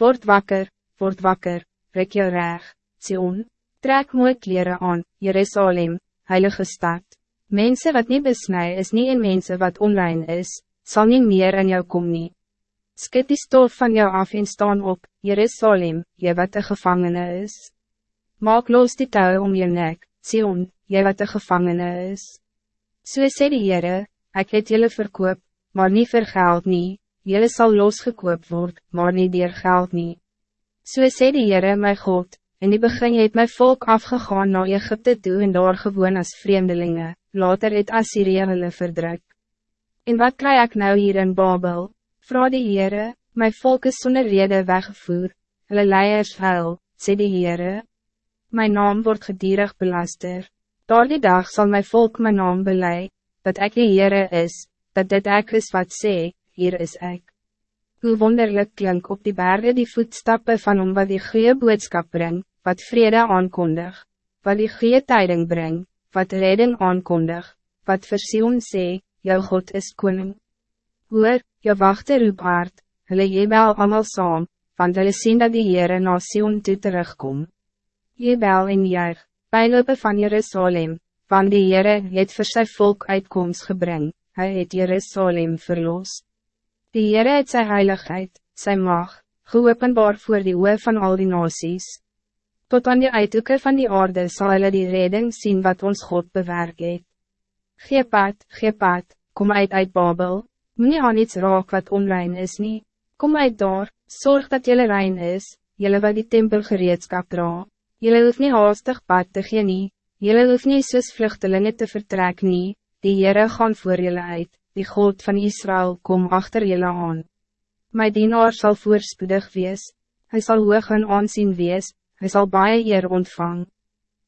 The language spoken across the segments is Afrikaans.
Word wakker, word wakker, rek jou reg, Sion, trek mooi kleren aan, Jerusalem, heilige stad. Mensen wat niet besnij is niet in mensen wat online is, zal niet meer in jou kom nie. Skit die stof van jou af en staan op, Jerusalem, jy wat een gevangene is. Maak los die touw om je nek, Sion, jy wat een gevangene is. So sê die Heere, ek het jylle verkoop, maar niet vir geld nie, jylle sal losgekoop word, maar niet dier geld nie. So sê die Heere my God, in die begin het my volk afgegaan naar Egypte toe en daar gewoon as vreemdelingen, later het Assyrië hulle verdruk. En wat krijg ik nou hier in Babel? Vra die Heere, my volk is sonder rede weggevoer, hulle leiers huil, sê die Heere. My naam wordt gedierig belaster. Door die dag zal mijn volk mijn naam beleid, dat ik de Heere is, dat dit ek is wat sê, hier is ik. Hoe wonderlijk klink op die bergen die voetstappen van om wat die goede boodskap brengt, wat vrede aankondig, wat die goede tijding brengt, wat redding aankondig, wat versioen sê, jou God is koning. Hoor, jou wachte roep hard, hulle jebel allemaal saam, want hulle sien dat die Heere na Sion toe terugkom. Jebel en juig, bijlopen van Jerusalem, want die Heere het vir sy volk uitkomst gebring, hy het Jerusalem verlos. Die Heere het sy heiligheid, sy mag, geopenbaar voor die oe van al die nasies. Tot aan die uithoeken van die aarde zal hulle die redding zien wat ons God bewerk het. Gee pad, gee pad, kom uit uit Babel, moet aan iets raak wat online is nie, kom uit daar, zorg dat jelle rein is, jelle wat die tempel gereedskap dra, jelle hoef nie haastig pad te gee nie, jelle hoef nie soos vluchtelingen te vertrek nie, die Heere gaan voor jelle uit, die God van Israël kom achter jelle aan. My dienaar zal voorspoedig wees, hij zal hoog en aansien wees, hij zal baie eer ontvang.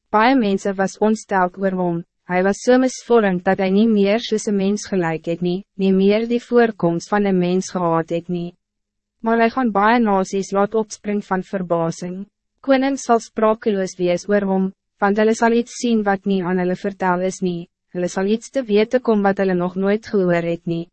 Baie mense was ontsteld oor hom, hy was so misvormd dat hij niet meer soos een mens gelijk het nie, nie meer die voorkomst van een mens gehad het nie. Maar hij gaan baie nasies laat opspring van verbazing. Koning sal sprakeloos wees oor hom, want hulle sal iets zien wat niet aan hulle vertel is nie, hulle sal iets te weten kom wat hulle nog nooit gehoor het nie.